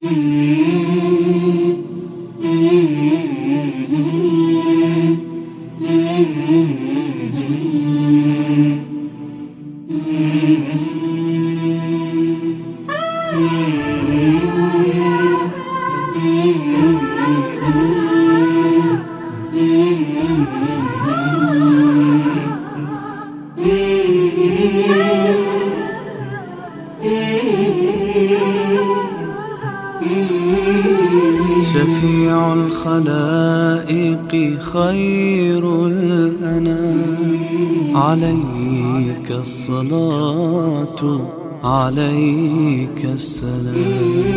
Mm-hmm. شفيع الخلائق خير الأنام. عليك الصلاة عليك السلام.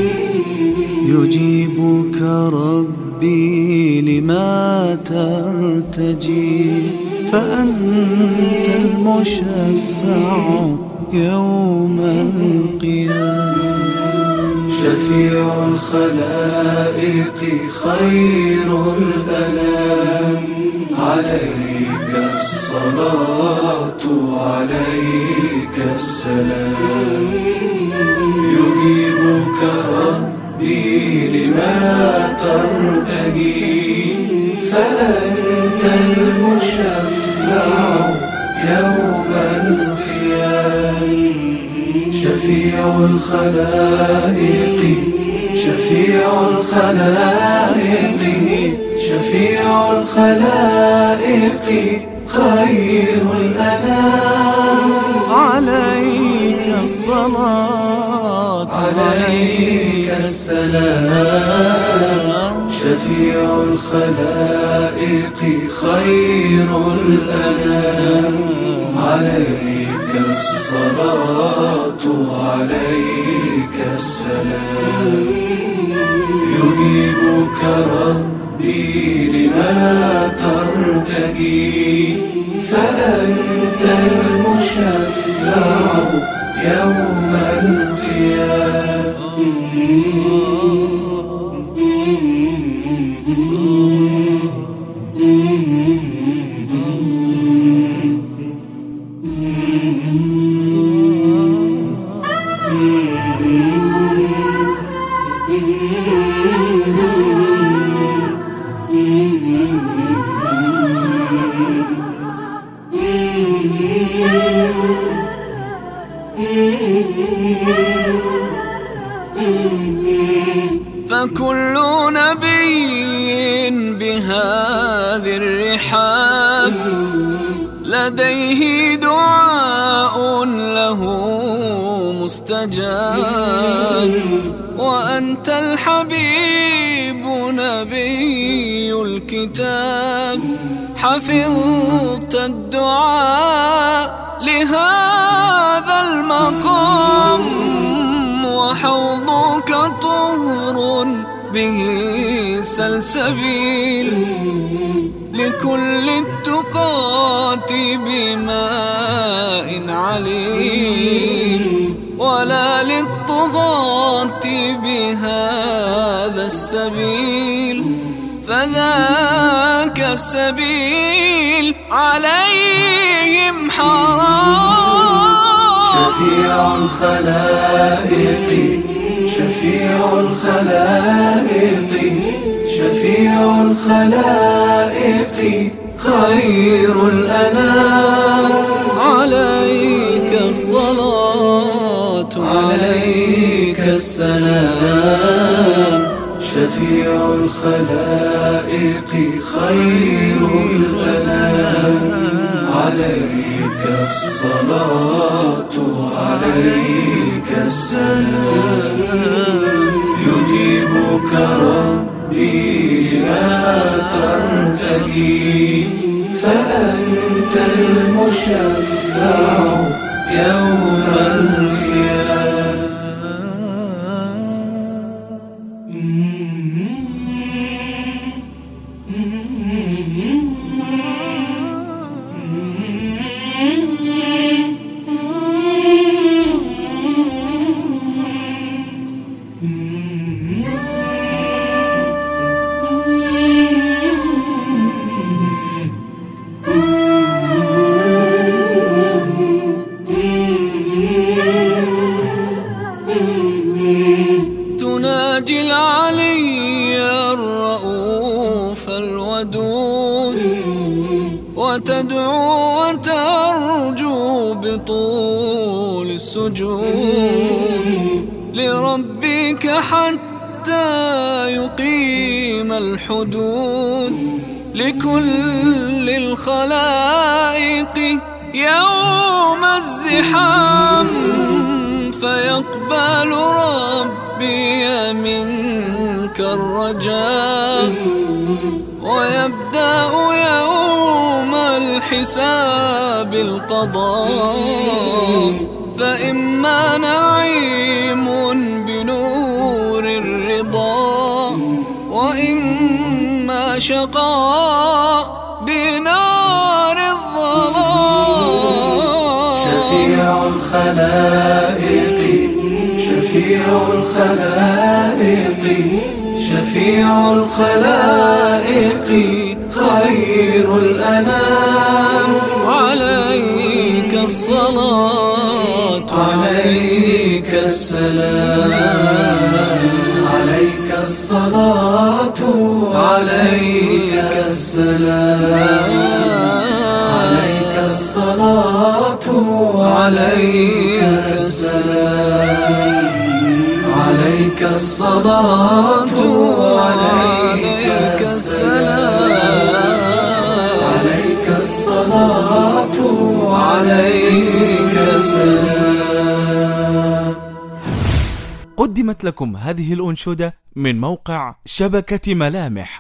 يجيبك ربي لما ترتجي. فأنت المشفع يوم القيامة. شفيع الخلائق خير الأنام. عليك الصلاة عليك السلام. يجيبك ربي لما ترتجي فأنت المشفع يوم القيامة شفيع الخلائق شفيع الخلائق شفيع الخلائق خير الأنام. عليك الصلاة. عليك السلام. شفيع الخلائق خير الأنام. عليك الصلاة عليك السلام. يجيبك ربي لما ترتجي فأنت المشفع يوم فكل نبي بهذه الرحاب لديه دعاء له مستجاب. وأنت الحبيب نبي الكتاب. حفظت الدعاء لهذا المقام. به سلسبيل لكل التقات بماء عليل ولا للطغاة بهذا السبيل فذاك السبيل عليهم حرام شفيع الخلائق شفيع الخلائق شفيع الخلائق خير الأنام. عليك الصلاة عليك السلام. شفيع الخلائق خير الأنام عليك الصلاة عليك السلام. يجيبك ربي لا ترتجي فأنت المشفع يوم القيامة. وتدعو وترجو بطول السجود لربك حتى يقيم الحدود لكل الخلائق يوم الزحام فيقبل ربي منك الرجاء ويبدأ الحساب القضاء. فإما نعيم بنور الرضا وإما شقاء بنار الظلام. شفيع الخلائق شفيع الخلائق شفيع الخلائق. خير الأنام. عليك الصلاة. عليك السلام. عليك الصلاة. عليك السلام. عليك الصلاة. عليك السلام. عليك الصلاة. عليك عليك السلام قدمت لكم هذه الأنشودة من موقع شبكة ملامح.